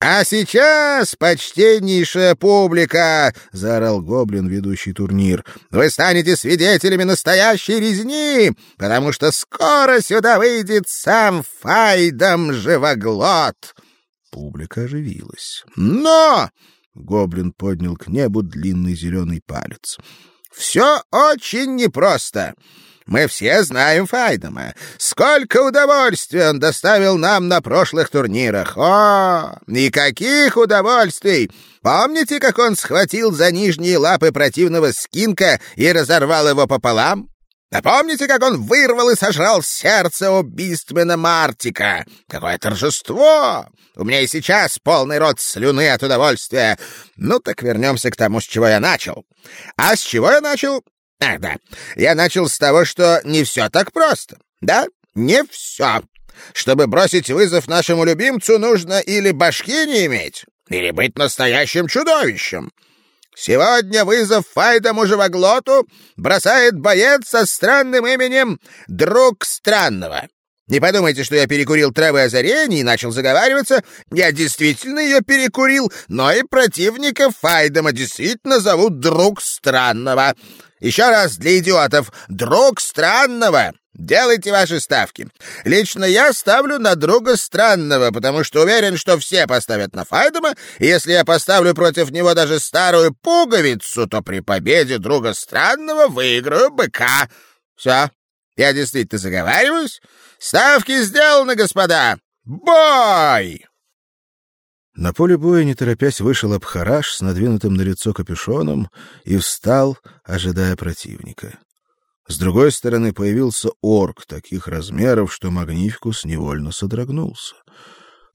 «А сейчас, почтеннейшая публика!» — заорал гоблин, ведущий турнир. «Вы станете свидетелями настоящей резни, потому что скоро сюда выйдет сам Файдом Живоглот!» Публика оживилась. «Но!» — гоблин поднял к небу длинный зеленый палец. «Все очень непросто!» Мы все знаем Файдома. Сколько удовольствия он доставил нам на прошлых турнирах. О, никаких удовольствий! Помните, как он схватил за нижние лапы противного скинка и разорвал его пополам? А помните, как он вырвал и сожрал сердце убийственного Мартика? Какое торжество! У меня и сейчас полный рот слюны от удовольствия. Ну так вернемся к тому, с чего я начал. А с чего я начал? Ах, да. Я начал с того, что не все так просто. Да, не все. Чтобы бросить вызов нашему любимцу, нужно или башки не иметь, или быть настоящим чудовищем. Сегодня вызов Файдому Живоглоту бросает боец со странным именем «Друг Странного». Не подумайте, что я перекурил травы озарения и начал заговариваться. Я действительно ее перекурил, но и противника Файдома действительно зовут Друг Странного. Еще раз для идиотов. Друг Странного. Делайте ваши ставки. Лично я ставлю на друга Странного, потому что уверен, что все поставят на Файдома, и если я поставлю против него даже старую пуговицу, то при победе друга Странного выиграю быка. Все, я действительно заговариваюсь. Ставки сделаны, господа. Бой! На поле боя, не торопясь, вышел Абхараш с надвинутым на лицо капюшоном и встал, ожидая противника. С другой стороны появился орк таких размеров, что Магнификус невольно содрогнулся.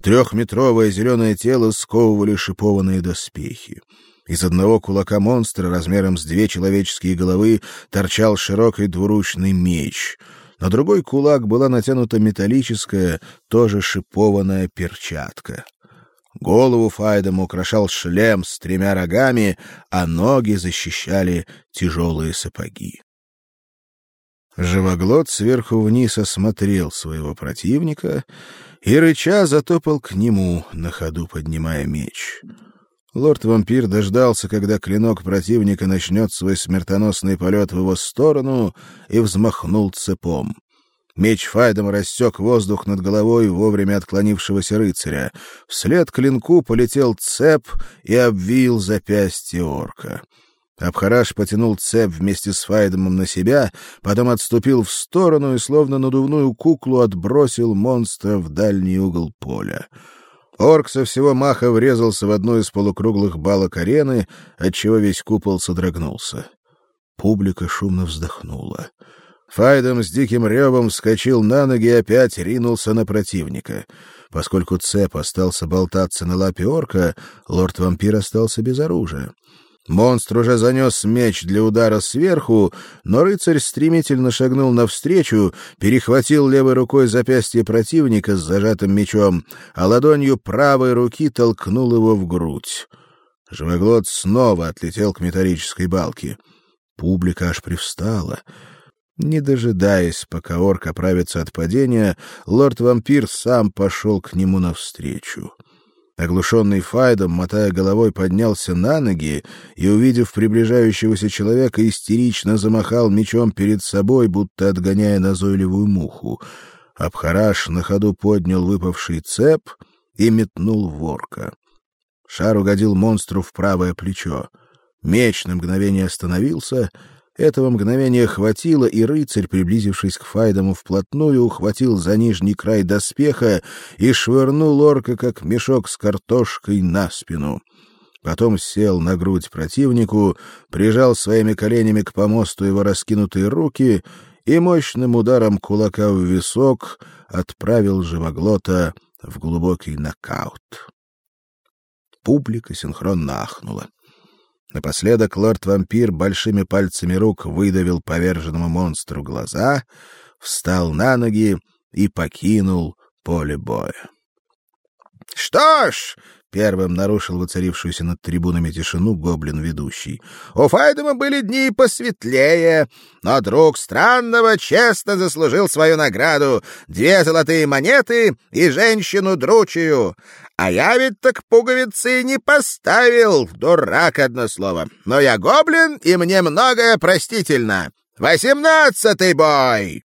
Трехметровое зеленое тело сковывали шипованные доспехи. Из одного кулака монстра размером с две человеческие головы торчал широкий двуручный меч. На другой кулак была натянута металлическая, тоже шипованная перчатка. Голову Файдема украшал шлем с тремя рогами, а ноги защищали тяжелые сапоги. Живоглот сверху вниз осмотрел своего противника и рыча затопал к нему, на ходу поднимая меч. Лорд-вампир дождался, когда клинок противника начнет свой смертоносный полет в его сторону, и взмахнул цепом. Меч Файдом рассек воздух над головой вовремя отклонившегося рыцаря. Вслед клинку полетел цеп и обвил запястье орка. Абхараш потянул цеп вместе с Файдомом на себя, потом отступил в сторону и, словно надувную куклу, отбросил монстра в дальний угол поля. Орк со всего маха врезался в одну из полукруглых балок арены, отчего весь купол содрогнулся. Публика шумно вздохнула. Файдом с диким ревом вскочил на ноги и опять ринулся на противника. Поскольку цеп остался болтаться на лапе орка, лорд-вампир остался без оружия. Монстр уже занес меч для удара сверху, но рыцарь стремительно шагнул навстречу, перехватил левой рукой запястье противника с зажатым мечом, а ладонью правой руки толкнул его в грудь. Живоглот снова отлетел к металлической балке. Публика аж привстала — не дожидаясь, пока орк оправится от падения, лорд-вампир сам пошел к нему навстречу. Оглушенный Файдом, мотая головой, поднялся на ноги и, увидев приближающегося человека, истерично замахал мечом перед собой, будто отгоняя назойливую муху. Абхараш на ходу поднял выпавший цеп и метнул в орка. Шар угодил монстру в правое плечо. Меч на мгновение остановился — этого мгновения хватило, и рыцарь, приблизившись к Файдому вплотную, ухватил за нижний край доспеха и швырнул орка, как мешок с картошкой, на спину. Потом сел на грудь противнику, прижал своими коленями к помосту его раскинутые руки и мощным ударом кулака в висок отправил живоглота в глубокий нокаут. Публика синхронно ахнула. Напоследок лорд-вампир большими пальцами рук выдавил поверженному монстру глаза, встал на ноги и покинул поле боя. Что ж, Первым нарушил воцарившуюся над трибунами тишину гоблин-ведущий. «У Файдема были дни посветлее, но друг странного честно заслужил свою награду — две золотые монеты и женщину дручью. А я ведь так пуговицы не поставил, дурак одно слово. Но я гоблин, и мне многое простительно. Восемнадцатый бой!»